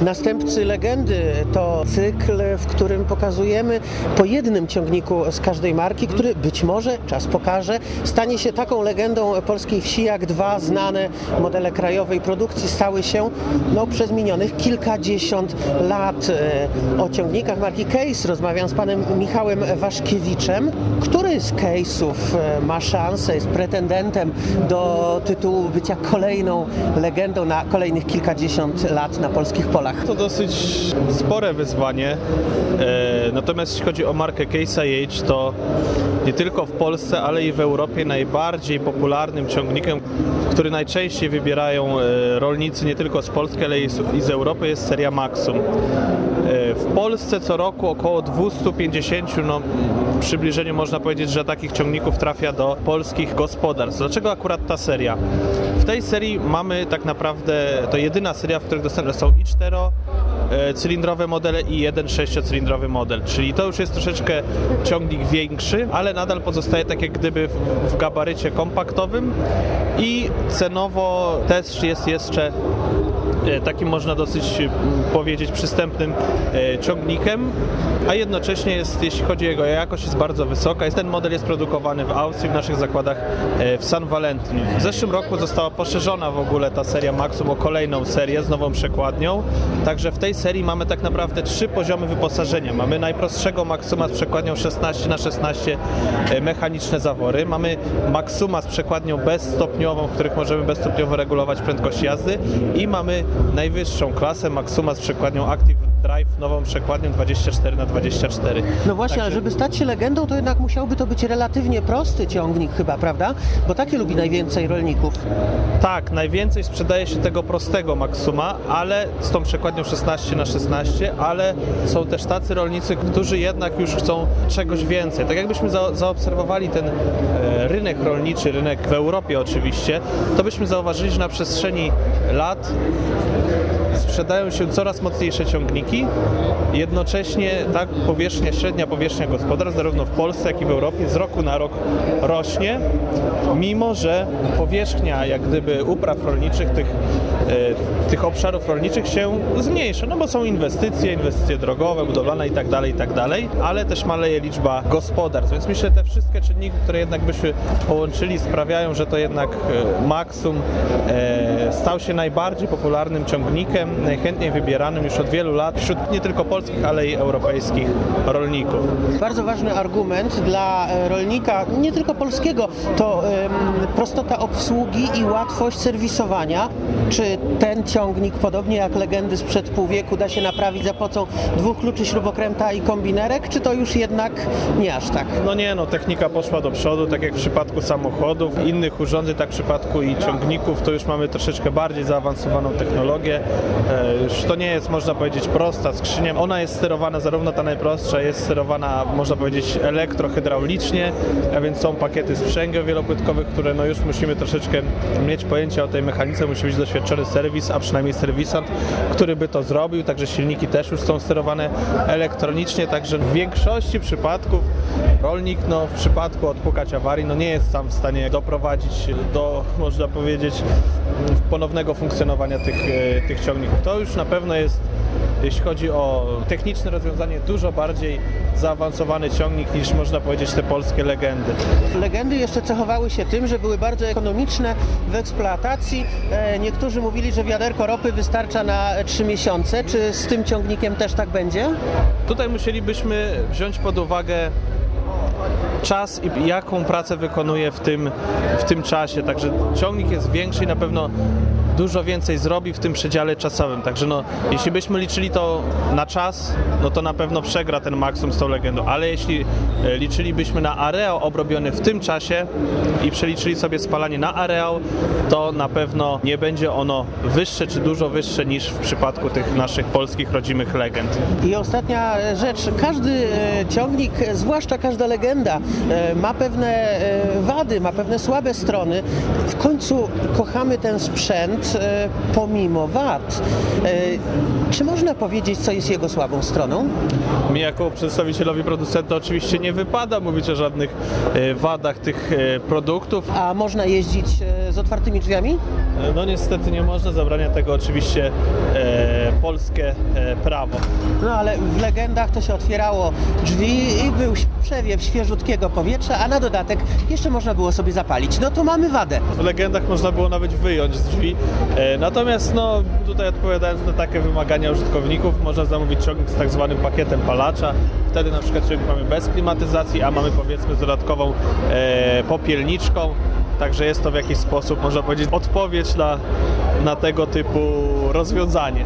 Następcy legendy to cykl, w którym pokazujemy po jednym ciągniku z każdej marki, który być może, czas pokaże, stanie się taką legendą polskiej wsi, jak dwa znane modele krajowej produkcji stały się no, przez minionych kilkadziesiąt lat. O ciągnikach marki Case rozmawiam z panem Michałem Waszkiewiczem. Który z case'ów ma szansę, jest pretendentem do tytułu bycia kolejną legendą na kolejnych kilkadziesiąt lat na polskich polach? To dosyć spore wyzwanie. E, natomiast jeśli chodzi o markę Case IH, to nie tylko w Polsce, ale i w Europie najbardziej popularnym ciągnikiem, który najczęściej wybierają e, rolnicy nie tylko z Polski, ale i z Europy jest seria Maxum. E, w Polsce co roku około 250, no w przybliżeniu można powiedzieć, że takich ciągników trafia do polskich gospodarstw. Dlaczego akurat ta seria? W tej serii mamy tak naprawdę, to jedyna seria, w której dostępne są i 4 cylindrowe modele i jeden sześciocylindrowy model, czyli to już jest troszeczkę ciągnik większy, ale nadal pozostaje tak jak gdyby w, w gabarycie kompaktowym. I cenowo też jest jeszcze E, takim można dosyć powiedzieć przystępnym e, ciągnikiem, a jednocześnie jest, jeśli chodzi o jego jakość, jest bardzo wysoka. Ten model jest produkowany w Austrii, w naszych zakładach e, w San Valentin. W zeszłym roku została poszerzona w ogóle ta seria Maxum o kolejną serię z nową przekładnią, także w tej serii mamy tak naprawdę trzy poziomy wyposażenia. Mamy najprostszego Maxuma z przekładnią 16 na 16 mechaniczne zawory, mamy Maxuma z przekładnią bezstopniową, w których możemy bezstopniowo regulować prędkość jazdy i mamy najwyższą klasę Maxuma z przekładnią Active Drive, nową przekładnią 24 na 24 No właśnie, Także... ale żeby stać się legendą, to jednak musiałby to być relatywnie prosty ciągnik chyba, prawda? Bo takie lubi najwięcej rolników. Tak, najwięcej sprzedaje się tego prostego Maxuma, ale z tą przekładnią 16 na 16 ale są też tacy rolnicy, którzy jednak już chcą czegoś więcej. Tak jakbyśmy za zaobserwowali ten e, rynek rolniczy, rynek w Europie oczywiście, to byśmy zauważyli, że na przestrzeni lat sprzedają się coraz mocniejsze ciągniki. Jednocześnie ta powierzchnia, średnia powierzchnia gospodarstw, zarówno w Polsce, jak i w Europie, z roku na rok rośnie, mimo że powierzchnia jak gdyby upraw rolniczych, tych, e, tych obszarów rolniczych się zmniejsza, no bo są inwestycje, inwestycje drogowe, budowlane i tak dalej, i tak ale też maleje liczba gospodarstw. Więc myślę, że te wszystkie czynniki, które jednak byśmy połączyli, sprawiają, że to jednak e, Maxum e, stał się najbardziej popularnym ciągnikiem, najchętniej wybieranym już od wielu lat wśród nie tylko polskich, ale i europejskich rolników. Bardzo ważny argument dla e, rolnika, nie tylko polskiego, to prostota obsługi i łatwość serwisowania. Czy ten ciągnik, podobnie jak legendy sprzed pół wieku, da się naprawić za pomocą dwóch kluczy śrubokręta i kombinerek, czy to już jednak nie aż tak? No nie, no technika poszła do przodu, tak jak w przypadku samochodów, innych urządzeń, tak w przypadku i ciągników, to już mamy troszeczkę bardziej zaawansowaną technologię. E, już to nie jest, można powiedzieć, prosta skrzynia. Ona jest sterowana, zarówno ta najprostsza jest sterowana, można powiedzieć, elektrohydraulicznie, a więc są pakiety sprzęgieł wielopłytkowych, które no już musimy troszeczkę mieć pojęcie o tej mechanice, musi być doświadczony serwis, a przynajmniej serwisant, który by to zrobił, także silniki też już są sterowane elektronicznie, także w większości przypadków rolnik no, w przypadku odpukać awarii no, nie jest sam w stanie doprowadzić do, można powiedzieć, ponownego funkcjonowania tych, e, tych ciągników. To już na pewno jest, jeśli chodzi o techniczne rozwiązanie, dużo bardziej zaawansowany ciągnik niż można powiedzieć te polskie legendy. Legendy jeszcze cechowały się tym, że były bardzo ekonomiczne w eksploatacji. E, niektórzy mówili, że wiaderko ropy wystarcza na 3 miesiące. Czy z tym ciągnikiem też tak będzie? Tutaj musielibyśmy wziąć pod uwagę czas i jaką pracę wykonuje w tym, w tym czasie. Także ciągnik jest większy i na pewno dużo więcej zrobi w tym przedziale czasowym. Także no, jeśli byśmy liczyli to na czas, no to na pewno przegra ten Maxum z tą legendą, ale jeśli e, liczylibyśmy na areał obrobiony w tym czasie i przeliczyli sobie spalanie na areał, to na pewno nie będzie ono wyższe czy dużo wyższe niż w przypadku tych naszych polskich rodzimych legend. I ostatnia rzecz, każdy e, ciągnik, zwłaszcza każda legenda e, ma pewne wady, ma pewne słabe strony. W końcu kochamy ten sprzęt, e, pomimo wad. E, Czy można powiedzieć, co jest jego słabą stroną? Mi jako przedstawicielowi producenta oczywiście nie wypada mówić o żadnych e, wadach tych e, produktów. A można jeździć e, z otwartymi drzwiami? E, No niestety nie można, zabrania tego oczywiście e, polskie e, prawo. No ale w legendach to się otwierało drzwi i był przewiew świeżutkiego powietrza, a na dodatek jeszcze można było sobie zapalić. No to mamy wadę. W legendach można było nawet wyjąć z drzwi. E, Natomiast no, tutaj odpowiadając na takie wymagania użytkowników, można zamówić ciągnik z tak zwanym pakietem palacza. Wtedy na przykład ciągnik mamy bez klimatyzacji, a mamy powiedzmy z dodatkową e, popielniczką. Także jest to w jakiś sposób, można powiedzieć, odpowiedź na, na tego typu rozwiązanie.